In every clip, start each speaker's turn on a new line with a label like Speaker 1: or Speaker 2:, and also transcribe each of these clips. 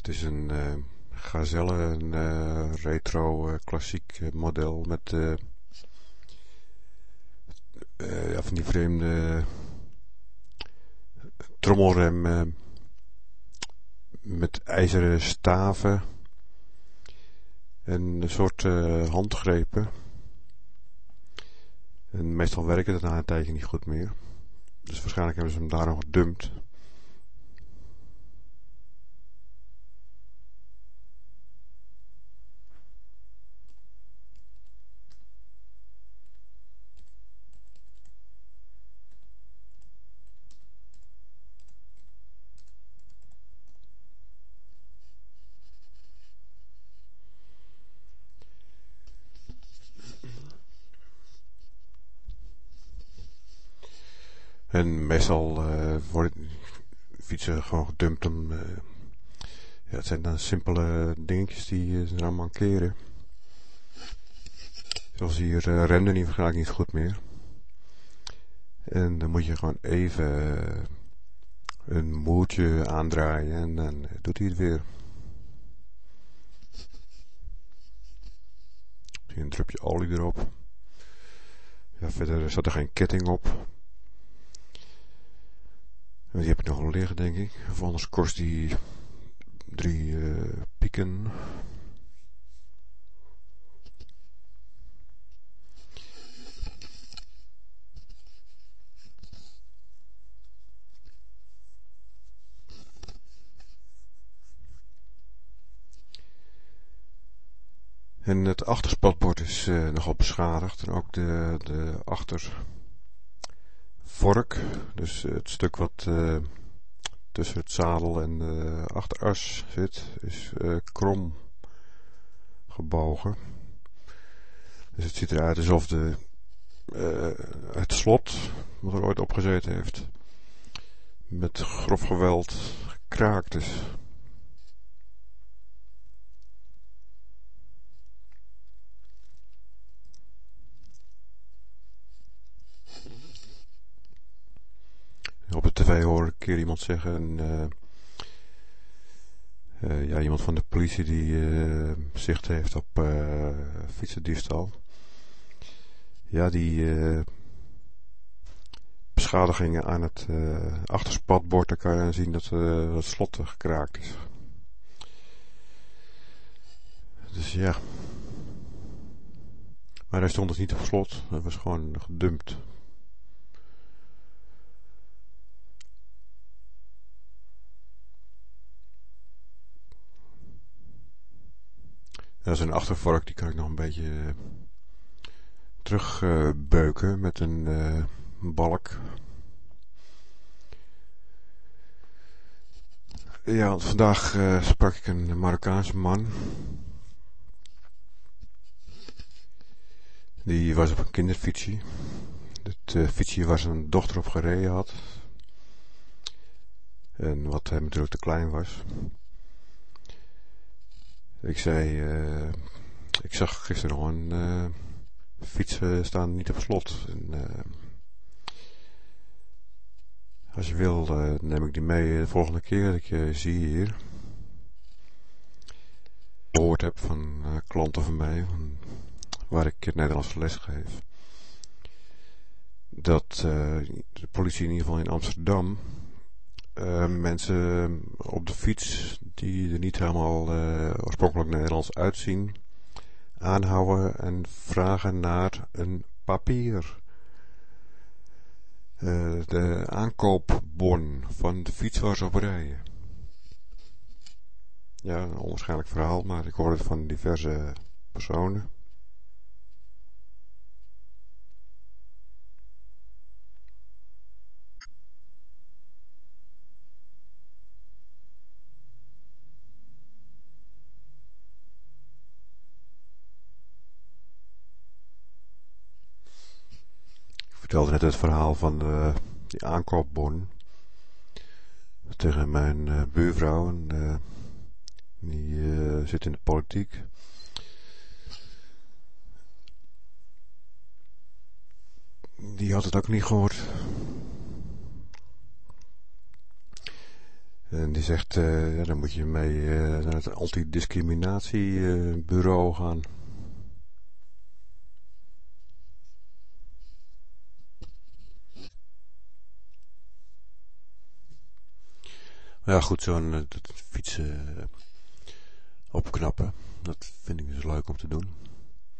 Speaker 1: Het is een uh, Gazelle, een uh, retro klassiek model met van die vreemde trommelrem met ijzeren staven en een soort handgrepen. En meestal werken het na een tijdje niet goed meer. Dus waarschijnlijk hebben ze hem daarom gedumpt. En meestal uh, worden fietsen gewoon gedumpt. Uh, ja, het zijn dan simpele dingetjes die uh, ze eraan mankeren. Zoals hier uh, remde die vergelijk niet goed meer. En dan moet je gewoon even een moertje aandraaien en dan doet hij het weer. Een drupje olie erop. Ja, verder zat er geen ketting op. Die heb ik nog wel liggen, denk ik. Of anders kost die drie uh, pieken. En het achterspatbord is uh, nogal beschadigd. En ook de, de achter vork. Dus het stuk wat uh, tussen het zadel en de achteras zit, is krom gebogen. Dus het ziet eruit alsof de, het slot, wat er ooit opgezeten heeft, met grof geweld gekraakt is. Op de tv hoor ik een keer iemand zeggen... Uh, uh, ja, iemand van de politie die uh, zicht heeft op fietsendiefstal. Ja, die beschadigingen aan het achterspatbord, daar kan je zien dat het slot gekraakt is. Dus ja. Maar hij stond dus niet op slot, hij was gewoon gedumpt. Dat is een achtervork, die kan ik nog een beetje uh, terugbeuken met een uh, balk. Ja, vandaag uh, sprak ik een Marokkaanse man. Die was op een kinderfietsje. Het fietsje waar zijn dochter op gereden had. En wat hem natuurlijk te klein was. Ik zei, uh, ik zag gisteren nog een uh, fiets staan niet op slot. En, als je wil, neem ik die mee de volgende keer dat ik je zie hier. gehoord heb van klanten van mij, van, waar ik het Nederlands les geef. Dat de politie in ieder geval in Amsterdam mensen op de fiets die er niet helemaal uh, oorspronkelijk Nederlands uitzien aanhouden en vragen naar een papier. Uh, de aankoopbon van de fiets waar ze op rijden. Ja, een onwaarschijnlijk verhaal, maar ik hoor het van diverse personen. Vertelde net het verhaal van de, die aankoopbon tegen mijn uh, buurvrouw. En, uh, die zit in de politiek. Die had het ook niet gehoord. En die zegt, ja, dan moet je mee naar het antidiscriminatiebureau gaan. Ja, goed, zo'n uh, fietsen opknappen, dat vind ik dus leuk om te doen.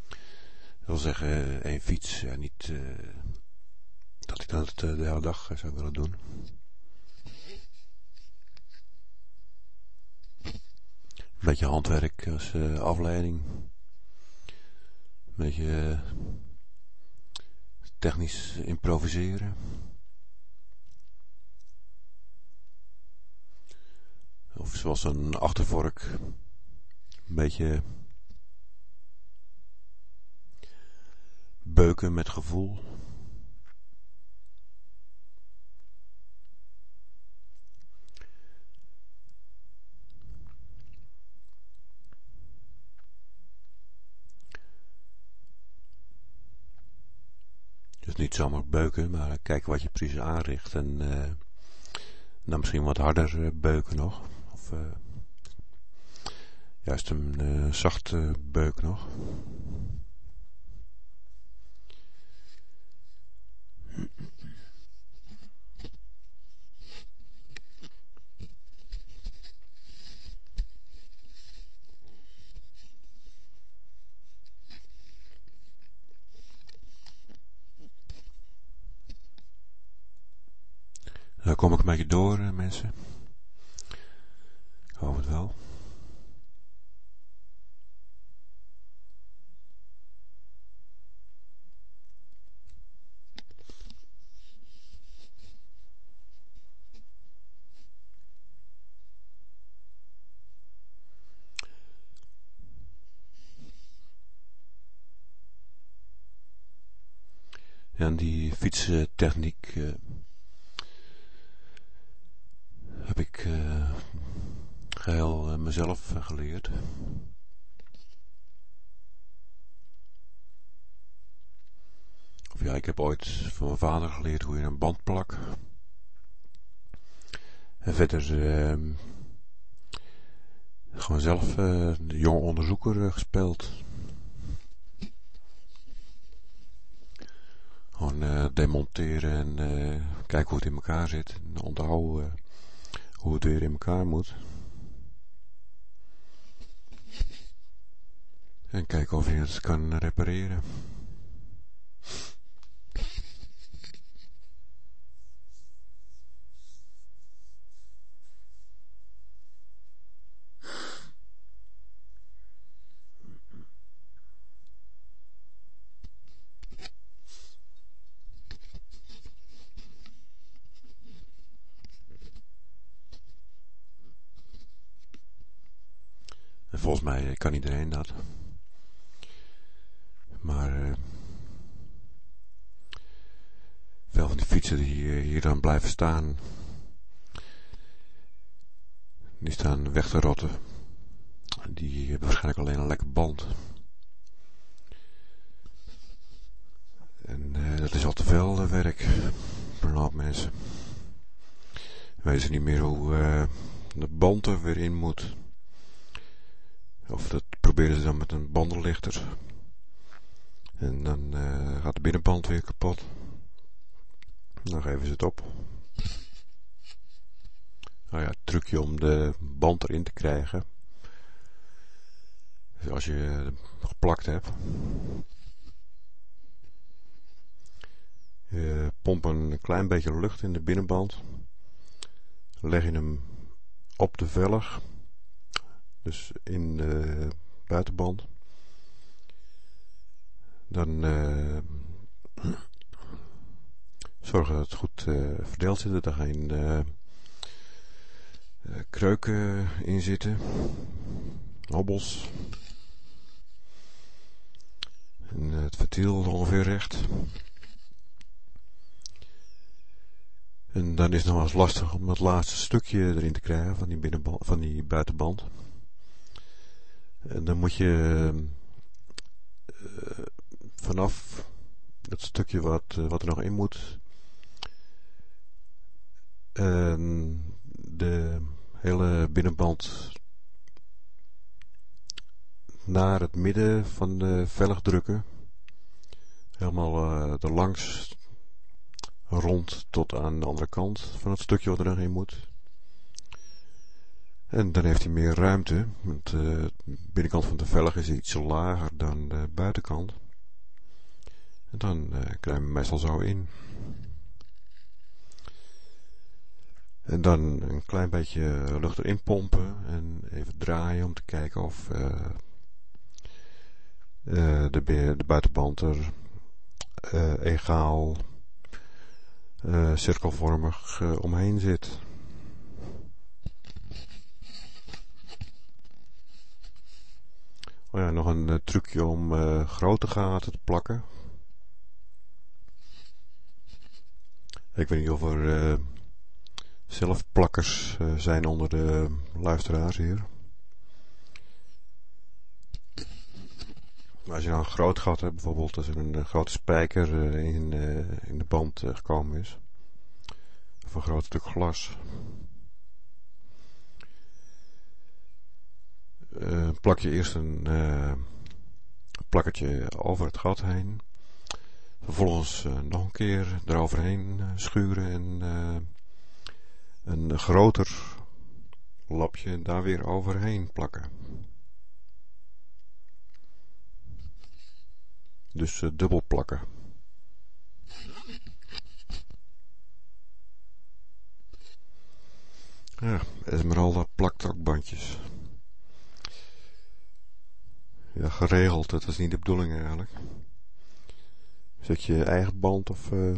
Speaker 1: Dat wil zeggen, één fiets, ja, niet dat ik dat de hele dag zou willen doen. Een beetje handwerk als afleiding. Een beetje technisch improviseren. Of zoals een achtervork. Een beetje beuken met gevoel. Dus niet zomaar beuken, maar kijken wat je precies aanricht. En dan misschien wat harder uh, beuken nog. Uh, juist een zachte beuk nog. Dan kom ik beetje door, eh, mensen. Hoop het wel. En die fietstechniek uh, heb ik uh, geheel uh, mezelf geleerd. Of ja, ik heb ooit van mijn vader geleerd hoe je een band plakt. En verder uh, gewoon zelf de jonge onderzoeker gespeeld. Gewoon demonteren en kijken hoe het in elkaar zit. En onthouden hoe het weer in elkaar moet. En kijken of je het kan repareren. volgens mij kan iedereen dat. Maar uh, die die hier dan blijven staan, die staan weg te rotten. Die hebben waarschijnlijk alleen een lekker band. En uh, dat is al te veel werk voor een hoop mensen. Weten ze niet meer hoe de band er weer in moet. Of dat proberen ze dan met een bandenlichter. En dan gaat de binnenband weer kapot. Dan geven ze het op. Nou ja, trucje om de band erin te krijgen. Dus als je geplakt hebt. Je pompt een klein beetje lucht in de binnenband. Leg je hem op de velg dus in de buitenband. Dan uh, zorgen dat het goed uh, verdeeld zit, dat er geen uh, kreuken in zitten, hobbels. En het ventiel ongeveer recht. En dan is het nog eens lastig om dat laatste stukje erin te krijgen van die, van die buitenband. En dan moet je vanaf dat stukje wat, wat er nog in moet, de hele binnenband naar het midden van de velg drukken. Helemaal uh, er langs rond tot aan de andere kant van het stukje wat er doorheen moet. En dan heeft hij meer ruimte, want uh, de binnenkant van de velg is iets lager dan de buitenkant. En dan krijg je hem meestal zo in. En dan een klein beetje lucht erin pompen en even draaien om te kijken of uh, uh, de, de, buitenband er uh, egaal cirkelvormig omheen zit. Oh ja, nog een trucje om grote gaten te plakken. Ik weet niet of er zelf plakkers uh, zijn onder de luisteraars hier. Als je nou een groot gat hebt, bijvoorbeeld als er een, een grote spijker uh, in, uh, in de band gekomen is, of een groot stuk glas, plak je eerst een plakkertje over het gat heen. Vervolgens nog een keer eroverheen schuren en een groter lapje daar weer overheen plakken. Dus uh, dubbel plakken. Ja, Esmeralda plakt ook bandjes. Ja, geregeld, dat is niet de bedoeling eigenlijk. Zet je eigen band of... Uh,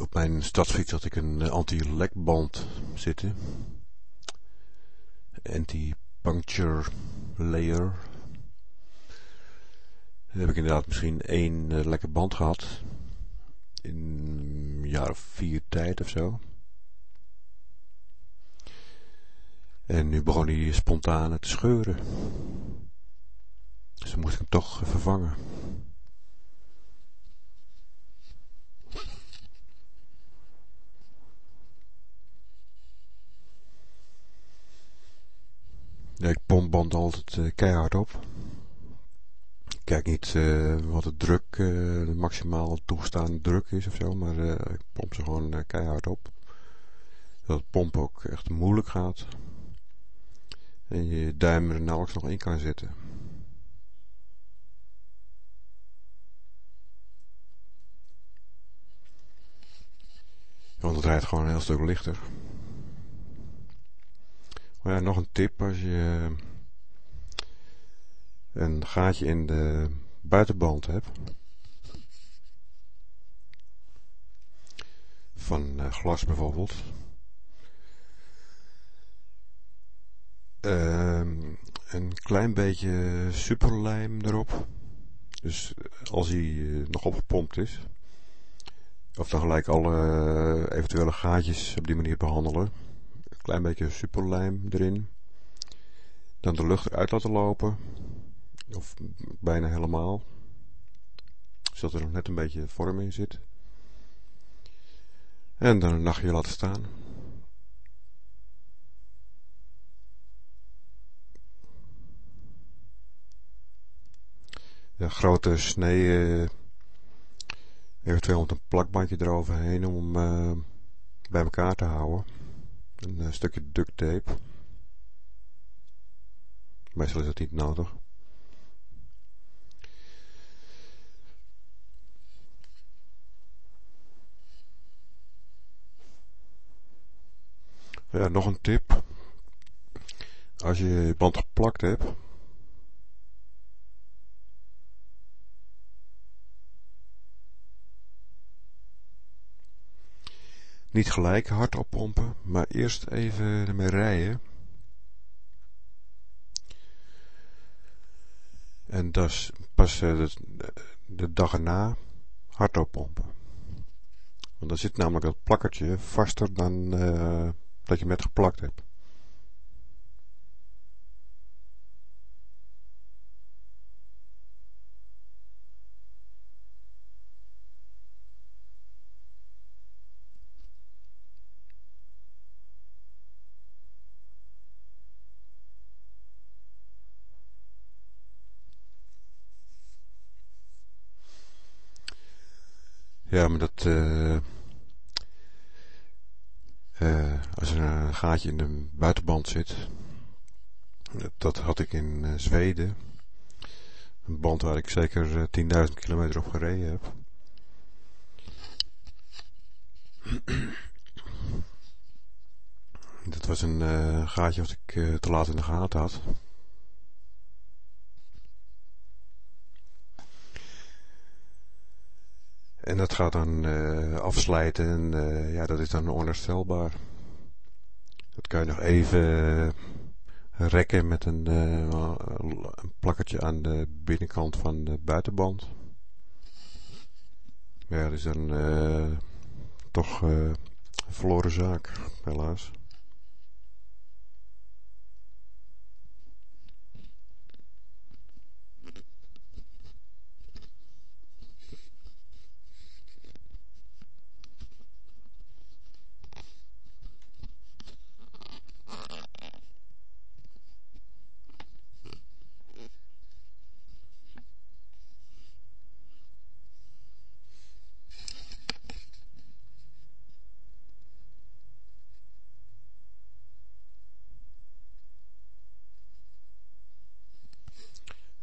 Speaker 1: op mijn stadsfiets had ik een eh, anti-lekband zitten. Anti-puncture layer. Dan heb ik inderdaad misschien één uh, lekke band gehad. In een jaar of vier tijd of zo. En nu begon hij spontaan te scheuren. Dus dan moest ik hem toch vervangen. Ik pomp band altijd uh, keihard op. Ik kijk niet uh, wat de druk, uh, de maximaal toegestaande druk is of zo, maar ik pomp ze gewoon keihard op. Dat het pompen ook echt moeilijk gaat. En je duim er nauwelijks nog in kan zitten. Want het rijdt gewoon een heel stuk lichter. Maar nog een tip als je een gaatje in de buitenband hebt. Van uh, glas bijvoorbeeld. Uh, een klein beetje superlijm erop. Dus als hij nog opgepompt is. Of dan gelijk alle eventuele gaatjes op die manier behandelen klein beetje superlijm erin. Dan de lucht eruit laten lopen. Of bijna helemaal. Zodat er nog net een beetje vorm in zit. En dan een nachtje laten staan. Ja, grote snee. Uh, eventueel met een plakbandje eroverheen om uh, bij elkaar te houden. Een uh, stukje duct tape. Meestal is dat niet nodig. Ja, nog een tip. Als je je band geplakt hebt, Niet gelijk hard oppompen, maar eerst even ermee rijden. En dus pas eh, de, de dag erna hard oppompen. Want dan zit namelijk dat plakkertje vaster dan uh, dat je met geplakt hebt. Ja, maar dat... Uh, uh, als er een gaatje in de buitenband zit... Dat had ik in uh, Zweden. Een band waar ik zeker 10.000 kilometer op gereden heb. Dat was een gaatje wat ik te laat in de gaten had. En dat gaat dan uh, afslijten en ja, dat is dan onherstelbaar. Dat kan je nog even rekken met een, een plakkertje aan de binnenkant van de buitenband. Maar ja, dat is dan toch verloren zaak, helaas.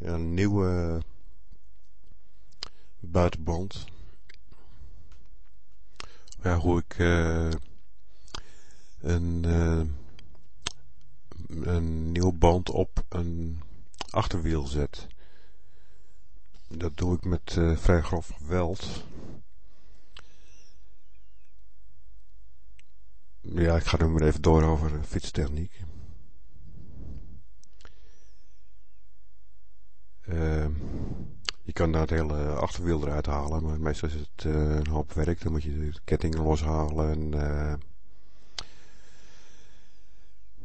Speaker 1: een nieuwe buitenband. Ja, hoe uh, een, uh, een nieuwe band op een achterwiel zet. Dat doe ik met uh, vrij grof geweld. Ja, ik ga nu maar even door over fietstechniek. Uh, je kan daar het hele achterwiel eruit halen, maar meestal is het uh, een hoop werk. Dan moet je de kettingen loshalen en... Uh,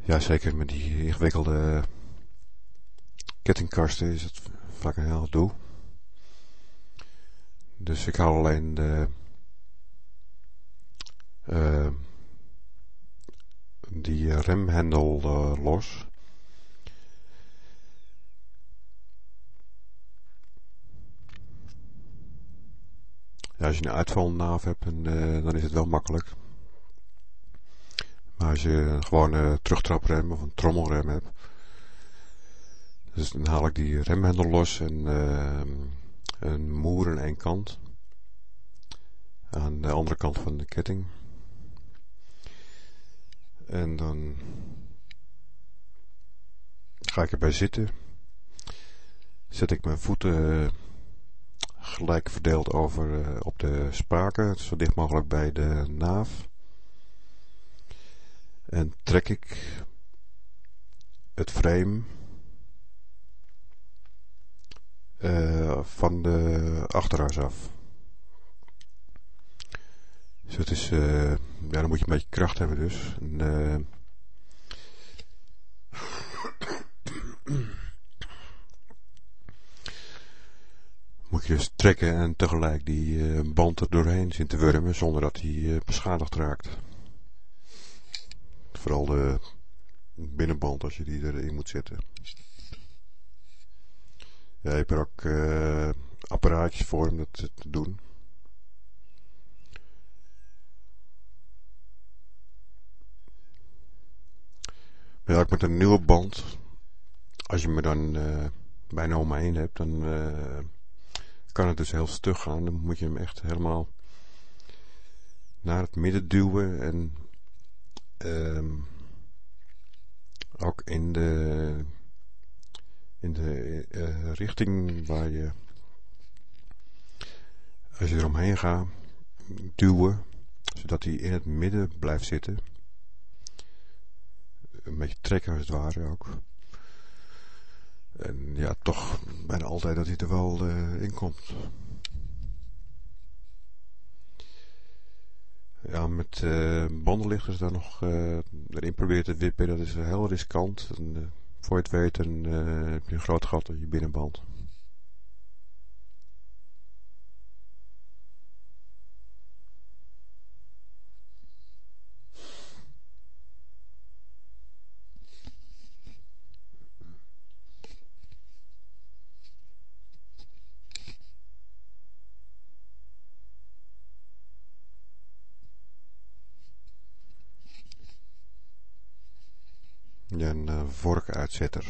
Speaker 1: ja, zeker met die ingewikkelde kettingkasten is het vaak een heel doel. Dus ik haal alleen de... Uh, die remhendel los. Als je een uitvalnaaf hebt, en, uh, dan is het wel makkelijk. Maar als je gewoon een terugtraprem of een trommelrem hebt, dus dan haal ik die remhendel los en uh, een moer aan één kant. Aan de andere kant van de ketting. En dan ga ik erbij zitten. Zet ik mijn voeten gelijk verdeeld over uh, op de spaken, zo dicht mogelijk bij de naaf. En trek ik het frame uh, van de achterhuis af. Dus het is, uh, ja dan moet je een beetje kracht hebben dus. Dus trekken en tegelijk die uh, band er doorheen zien te wurmen zonder dat hij uh, beschadigd raakt. Vooral de binnenband als je die erin moet zetten. Ja, je hebt er ook uh, apparaatjes voor om dat te doen. Met een nieuwe band, als je me dan bijna om me heen hebt, dan kan het dus heel stug gaan. Dan moet je hem echt helemaal naar het midden duwen en um, ook in de, in de uh, richting waar je als je eromheen gaat duwen zodat hij in het midden blijft zitten een beetje trekken als het ware ook en ja, toch bijna altijd dat hij er wel uh, in komt. Ja, met uh, bandenlichters daar nog uh, erin proberen te wippen, dat is heel riskant. En, voor je het weet dan, heb je een groot gat in je binnenband. Ja, een uh, vorkuitzetter.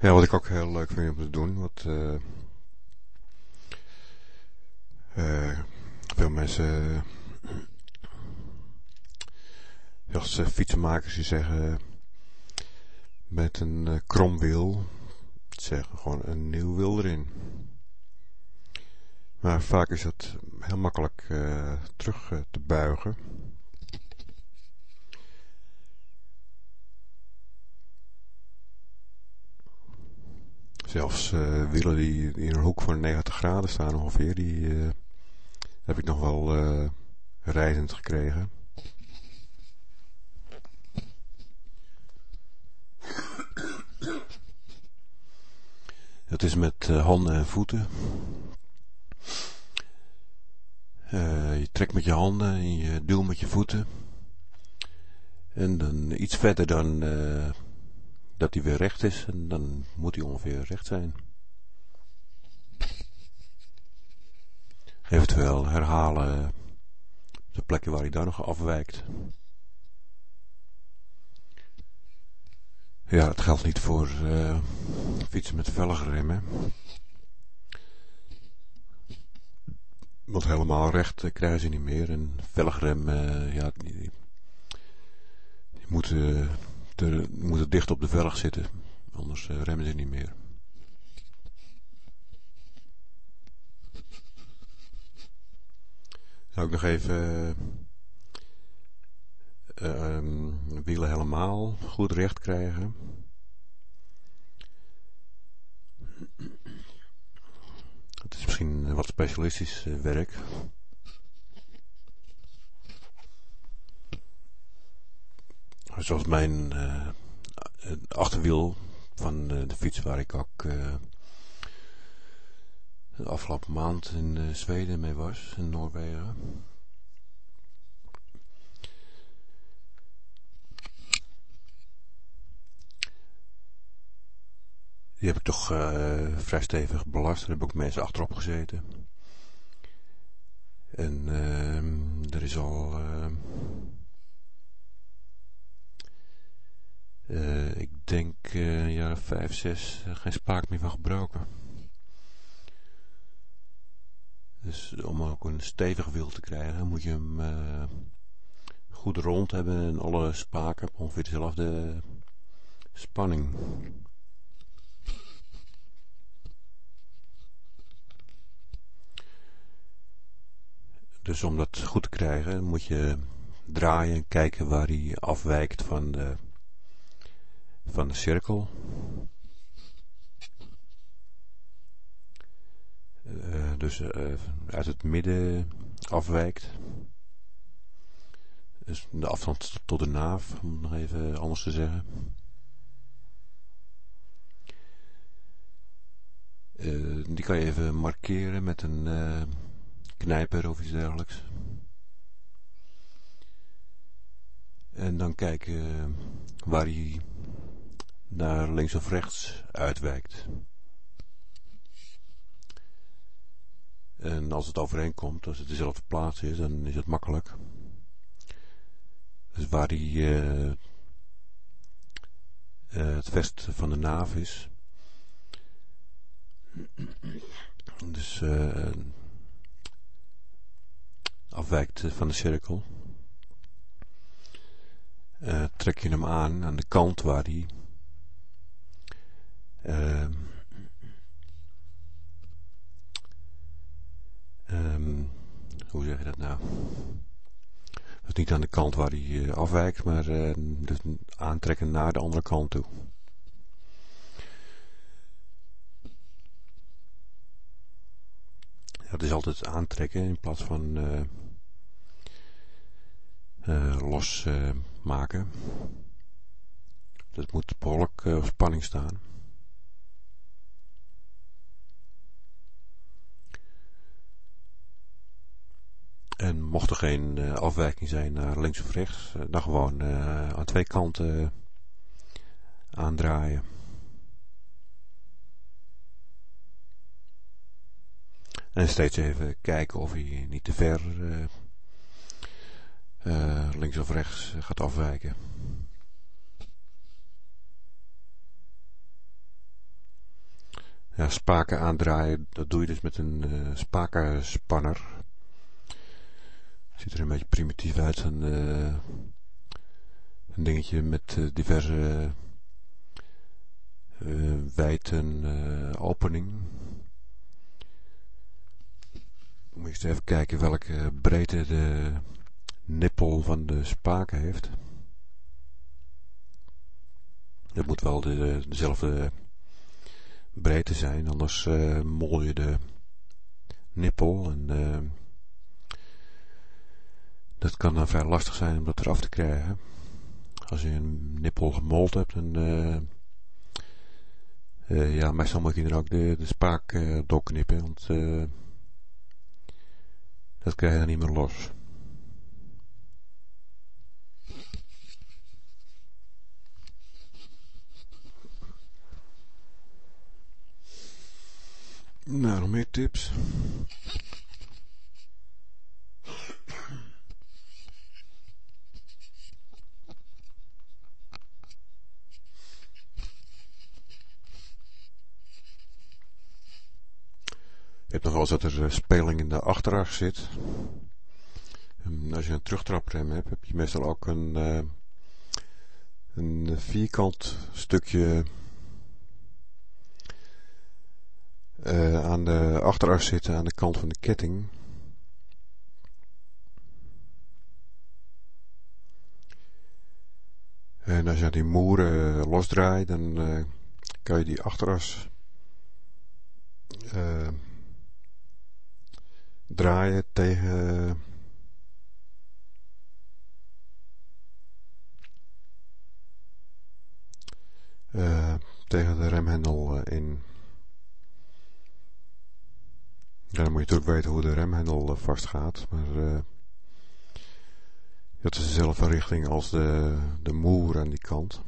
Speaker 1: Ja, wat ik ook heel leuk vind om te doen, wat uh, uh, veel mensen, zelfs fietsenmakers die zeggen met een uh, kromwiel, zeggen gewoon een nieuw wiel erin. Maar vaak is het heel makkelijk terug te buigen. Zelfs uh, wielen die in een hoek van 90 graden staan ongeveer, die heb ik nog wel rijdend gekregen. Het is met handen en voeten. Je trekt met je handen en je duwt met je voeten. En dan iets verder dan dat hij weer recht is en dan moet hij ongeveer recht zijn. Eventueel herhalen de plekken waar hij daar nog afwijkt. Ja, het geldt niet voor uh, fietsen met vellige remmen. Want helemaal recht uh, krijgen ze niet meer. En velgrem, uh, ja, die, die, die moeten moet het dicht op de velg zitten. Anders remmen ze niet meer. Zou ik nog even uh, wielen helemaal goed recht krijgen. Het is misschien wat specialistisch uh, werk. zoals mijn uh, achterwiel van de fiets waar ik ook uh, de afgelopen maand in Zweden mee was, in Noorwegen. Die heb ik toch vrij stevig belast. Daar heb ook mensen achterop gezeten. En er is al Uh, ik denk uh, jaren 5, 6 uh, geen sprake meer van gebroken. Dus om ook een stevig wiel te krijgen moet je hem goed rond hebben en alle spaken op ongeveer dezelfde spanning. Dus om dat goed te krijgen moet je draaien en kijken waar hij afwijkt van de van de cirkel. Uh, dus uh, uit het midden afwijkt. Dus de afstand tot de naaf, om nog even anders te zeggen. Uh, die kan je even markeren met een knijper of iets dergelijks. En dan kijken waar hij naar links of rechts uitwijkt. En als het overeenkomt, als het dezelfde plaats is, dan is het makkelijk. Dus waar die, uh, uh, het vest van de naaf is. Dus afwijkt van de cirkel. trek je hem aan aan de kant waar die Um, um, hoe zeg je dat nou? Dus niet aan de kant waar hij uh, afwijkt, maar dus aantrekken naar de andere kant toe. Ja, het is altijd aantrekken in plaats van losmaken. dat moet behoorlijk op spanning staan. En mocht er geen uh, afwijking zijn naar links of rechts, dan gewoon aan twee kanten aandraaien. En steeds even kijken of hij niet te ver uh, links of rechts gaat afwijken. Ja, spaken aandraaien, dat doe je dus met een uh, spakenspanner. Ziet er een beetje primitief uit, een, een dingetje met diverse wijten opening. Moet je eens even kijken welke breedte de nippel van de spaken heeft. Dat moet wel de, dezelfde breedte zijn, anders uh, mol je de nippel. En uh, dat kan dan vrij lastig zijn om dat eraf te krijgen. Als je een nippel gemold hebt, dan... Uh, ja, meestal moet je er ook de, de spaak doorknippen, want dat krijg je dan niet meer los. Nou, meer tips? Je hebt nog wel eens dat er eh, speling in de achteras zit. En als je een terugtraprem hebt, heb je meestal ook een, uh, een vierkant stukje uh, aan de achteras zitten aan de kant van de ketting. En als je die moeren losdraait, dan uh, kan je die achteras draaien tegen tegen de remhendel in. Dan moet je natuurlijk weten hoe de remhendel vast gaat. Maar uh, dat is dezelfde richting als de, de moer aan die kant.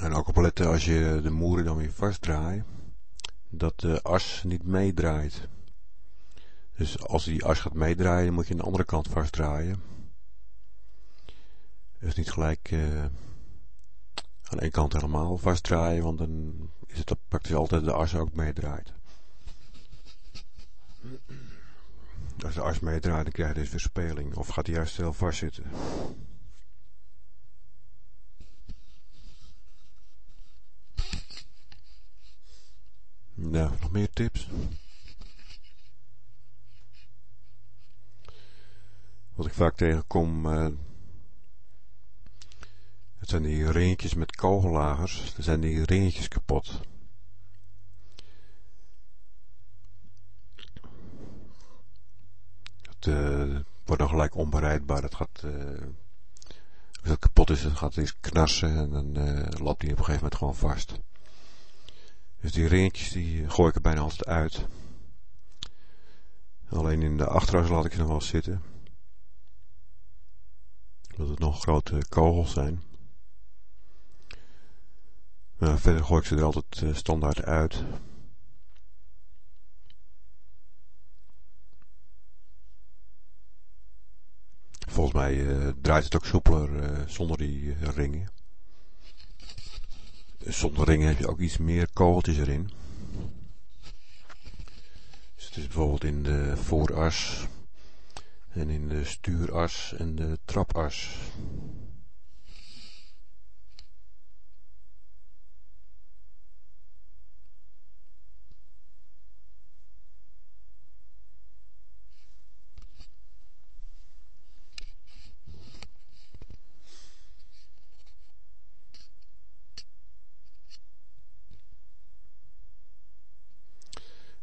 Speaker 1: En ook opletten als je de moeren dan weer vastdraait, dat de as niet meedraait. Dus als die as gaat meedraaien, moet je aan de andere kant vastdraaien. Dus niet gelijk uh, aan één kant helemaal vastdraaien, want dan is het praktisch altijd de as ook meedraait. Als de as meedraait, dan krijg je dus weer speling. Of gaat hij juist heel vast zitten. Nou, nog meer tips? Wat ik vaak tegenkom, uh, het zijn die ringetjes met kogellagers. Er zijn die ringetjes kapot. Het uh, wordt dan gelijk onbereidbaar. Het gaat, uh, als het kapot is, dan gaat het eens knarsen en dan loopt die op een gegeven moment gewoon vast. Dus die ringetjes die gooi ik er bijna altijd uit. Alleen in de achteras laat ik ze nog wel zitten dat het nog grote kogels zijn. Uh, verder gooi ik ze er altijd uh, standaard uit. Volgens mij uh, draait het ook soepeler zonder die ringen. Zonder ringen heb je ook iets meer kogeltjes erin. Dus het is bijvoorbeeld in de vooras en in de stuuras en de trapas.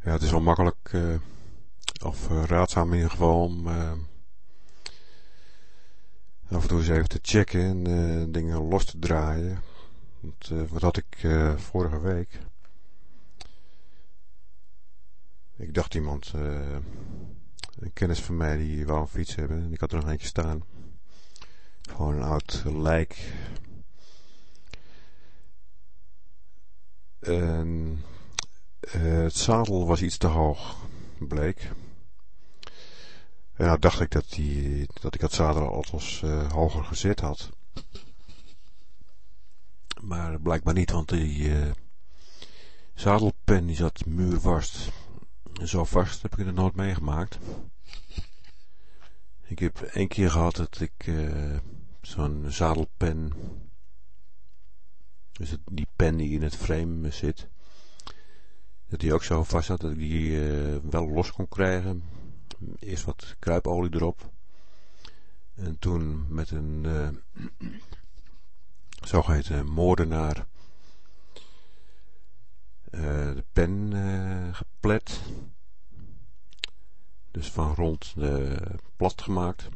Speaker 1: Ja, het is wel makkelijk uh, of uh, raadzaam in ieder geval om uh, af en toe eens even te checken en uh, dingen los te draaien. Want, wat had ik vorige week? ik dacht iemand, een kennis van mij die wou een fiets hebben. En ik had er nog eentje staan. Gewoon een oud lijk. En het zadel was iets te hoog, bleek. En nou dacht ik dat, die, dat ik het zadel althans uh, hoger gezet had. Maar blijkbaar niet, want die uh, zadelpen die zat muurvast. Zo vast heb ik het nooit meegemaakt. Ik heb één keer gehad dat ik uh, zo'n zadelpen, dus die pen die in het frame zit, dat die ook zo vast zat dat ik die wel los kon krijgen. Eerst wat kruipolie erop. En toen met een uh, zogeheten moordenaar de pen geplet. Dus van rond plat gemaakt.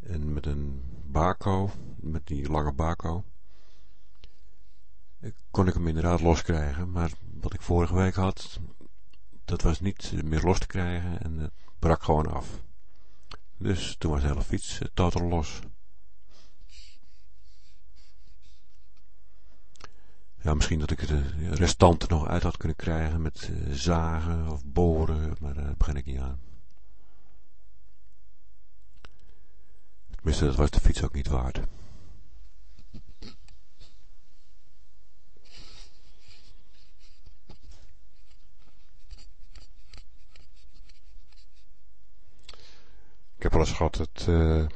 Speaker 1: En met een bako, met die lange bako, kon ik hem inderdaad loskrijgen. Maar wat ik vorige week had, dat was niet meer los te krijgen en brak gewoon af. Dus toen was de hele fiets totaal los. Ja, misschien dat ik de restanten nog uit had kunnen krijgen met uh, zagen of boren, maar daar begin ik niet aan. Tenminste, dat was de fiets ook niet waard. Eens gehad dat... Uh,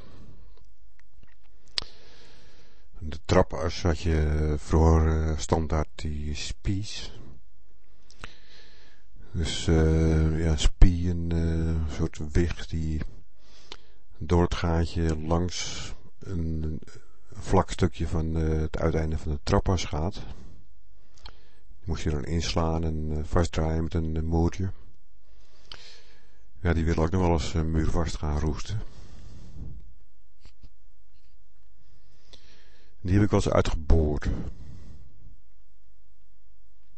Speaker 1: de trapas had je vroeger uh, standaard die spies. Dus uh, ja, spie, een soort wig die door het gaatje langs een, vlak stukje van het uiteinde van de trappas gaat. Moest je dan inslaan en vastdraaien met een moertje. Ja, die wil ook nog wel eens muurvast gaan roesten. Die heb ik wel eens uitgeboord.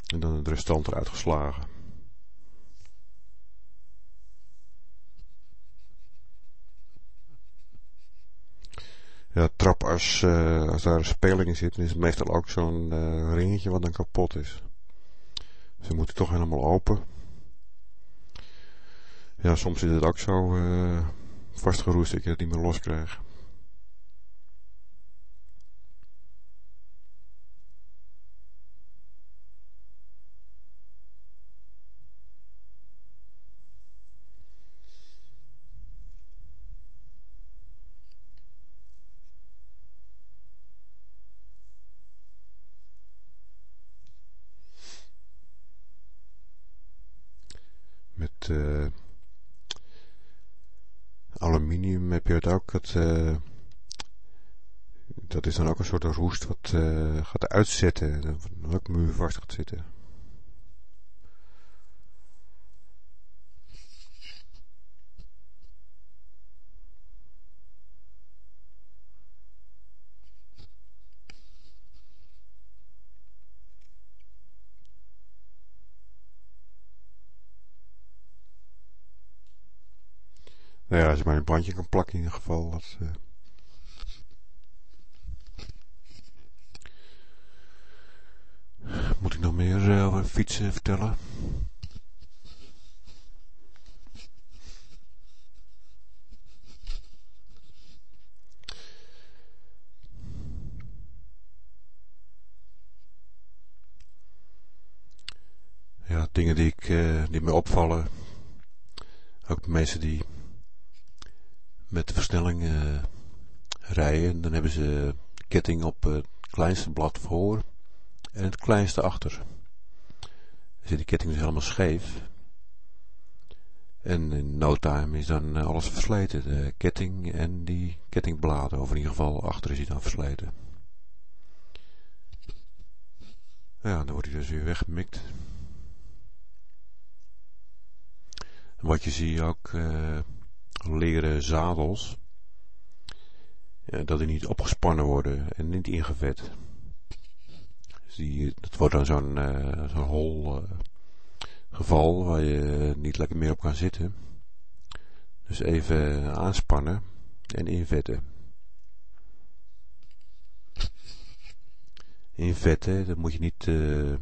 Speaker 1: En dan het restant eruit geslagen. Ja, trap als, uh, als daar een speling in zit, dan is het meestal ook zo'n uh, ringetje wat dan kapot is. Ze moeten toch helemaal open. Ja, soms is het ook zo uh, vastgeroest dat je het niet meer los krijgt. uh, aluminium heb je het Het, uh, dat is dan ook een soort roest wat uh, gaat uitzetten. Dat ook muurvast gaat zitten. Maar een bandje kan plakken in ieder geval. Dat, uh... Moet ik nog meer over fietsen vertellen? Ja, dingen die, ik, uh, die me opvallen. Ook mensen die met de versnelling uh, rijden. Dan hebben ze ketting op het kleinste blad voor en het kleinste achter. Dan zit die ketting dus helemaal scheef. En in no time is dan eh, alles versleten. De ketting en die kettingbladen. Of in ieder geval achter is hij dan versleten. Ja, dan wordt hij dus weer weggemikt. En wat je ziet ook... leren zadels. Dat die niet opgespannen worden en niet ingevet. Dus die, dat wordt dan zo'n uh, zo'n hol uh, geval waar je niet lekker meer op kan zitten. Dus even aanspannen en invetten. Invetten, dat moet je niet uh,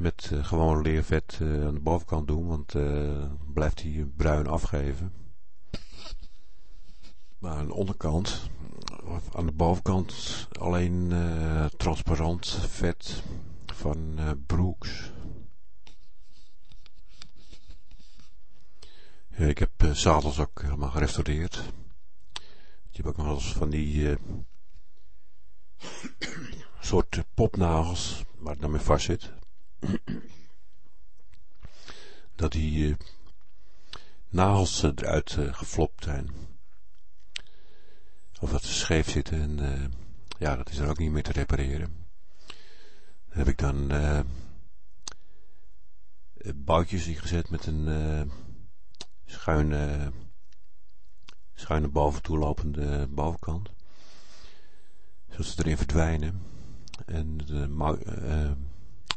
Speaker 1: met uh, gewoon leervet uh, aan de bovenkant doen, want blijft hij bruin afgeven. Maar aan de onderkant, aan de bovenkant alleen transparant vet van Brooks. Ik heb zadels ook helemaal gerestaureerd. Je hebt ook nog eens van die soort popnagels waar het dan mee vast zit. Dat die uh, nagels eruit geflopt zijn. Of dat ze scheef zitten en ja, dat is er ook niet meer te repareren. Dan heb ik dan boutjes ingezet met een schuine, schuine boven toelopende bovenkant. Zodat ze erin verdwijnen. En de uh,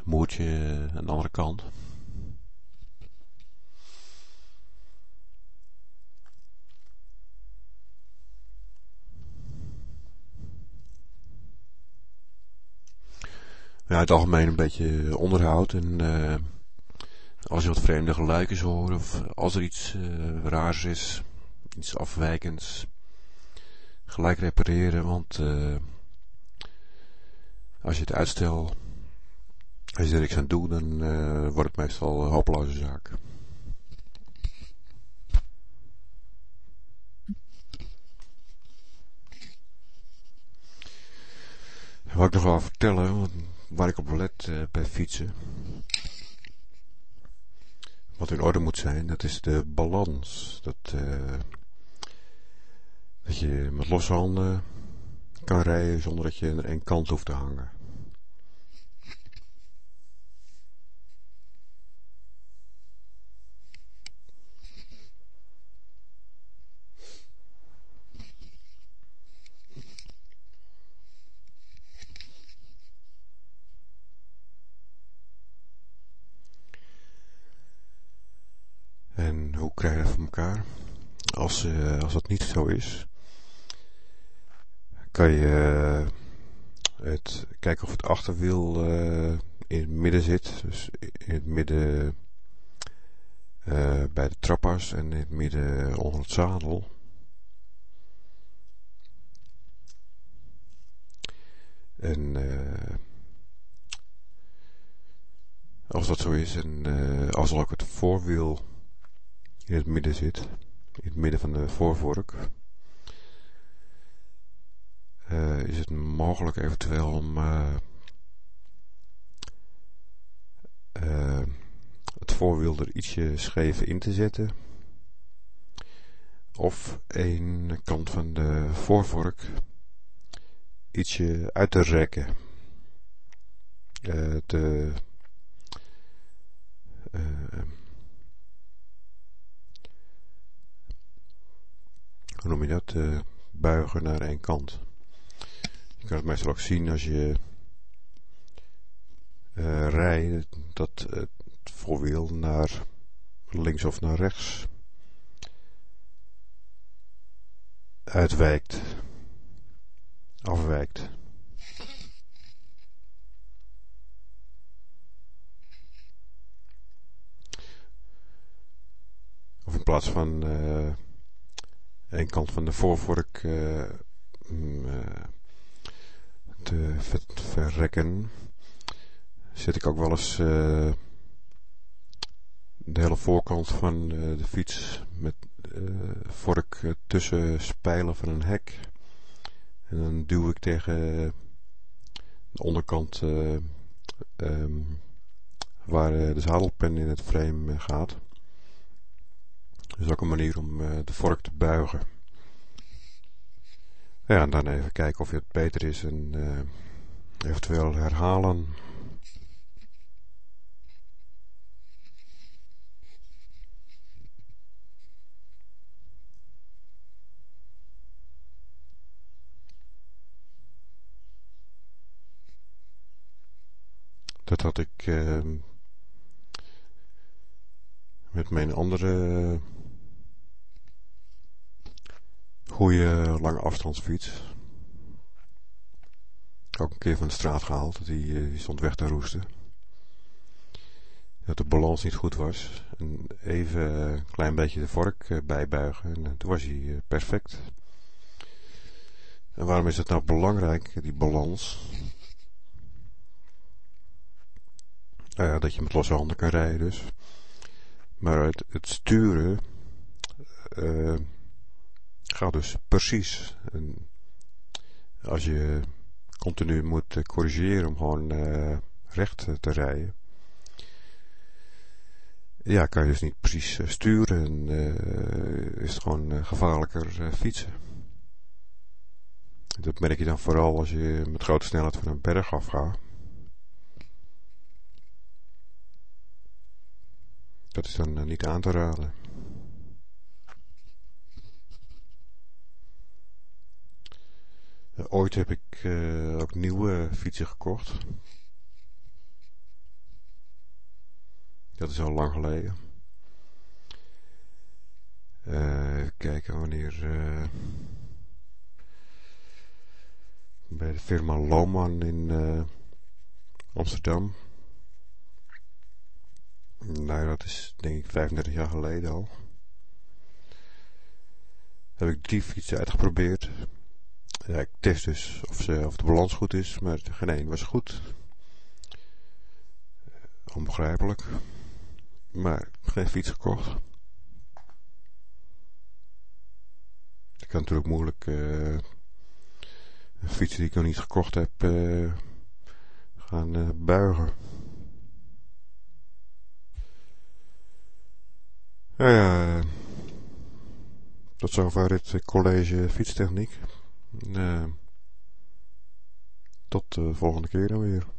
Speaker 1: moertje aan de andere kant. Ja, het algemeen een beetje onderhoud en uh, als je wat vreemde geluidjes hoort of als er iets uh, raars is, iets afwijkends, gelijk repareren, want als je het uitstel, als je er niks aan doet, dan uh, wordt het meestal een hopeloze zaak. Wat ik nog wel vertellen, waar ik op let bij fietsen wat in orde moet zijn, dat is de balans. Dat, uh, dat je met losse handen kan rijden zonder dat je aan één kant hoeft te hangen. krijgen van elkaar. Als, uh, als dat niet zo is, kan je uh, het, kijken of het achterwiel uh, in het midden zit. Dus in het midden bij de trappas en in het midden onder het zadel. En als dat zo is en als ook het voorwiel in het midden zit. In het midden van de voorvork. Uh, is het mogelijk eventueel om uh, uh, het voorwiel er ietsje scheef in te zetten. Of een kant van de voorvork ietsje uit te rekken. Hoe noem je dat, uh, buigen naar één kant. Je kan het meestal ook zien als je uh, rijdt, dat het voorwiel naar links of naar rechts uitwijkt, afwijkt. Of in plaats van uh, een kant van de voorvork uh, te verrekken, zet ik ook wel eens uh, de hele voorkant van de fiets met vork tussen spijlen van een hek. En dan duw ik tegen de onderkant um, waar de zadelpen in het frame gaat. Is ook een manier om uh, de vork te buigen. Ja, en dan even kijken of het beter is en uh, eventueel herhalen. Dat had ik uh, met mijn andere goede lange afstandsfiets. Ook een keer van de straat gehaald. Die, die stond weg te roesten. Dat de balans niet goed was. En even een klein beetje de vork bijbuigen. En toen was hij perfect. En waarom is het nou belangrijk, die balans? Uh, dat je met losse handen kan rijden dus. Maar het, het sturen gaat dus precies. En als je continu moet corrigeren om gewoon uh, recht te rijden. Ja, kan je dus niet precies sturen en is het gewoon gevaarlijker fietsen. Dat merk je dan vooral als je met grote snelheid van een berg afgaat. Dat is dan eh, niet aan te raden. Ooit heb ik uh, ook nieuwe fietsen gekocht. Dat is al lang geleden. even kijken wanneer bij de firma Lohman in Amsterdam. Nou, dat is denk ik 35 jaar geleden al. Heb ik drie fietsen uitgeprobeerd. Ja, ik test dus of, ze, of de balans goed is, maar geen één was goed. Onbegrijpelijk. Maar geen fiets gekocht. Ik kan natuurlijk moeilijk uh, fietsen die ik nog niet gekocht heb uh, gaan buigen. Nou ja, tot zover het college fietstechniek. Tot de volgende keer dan weer.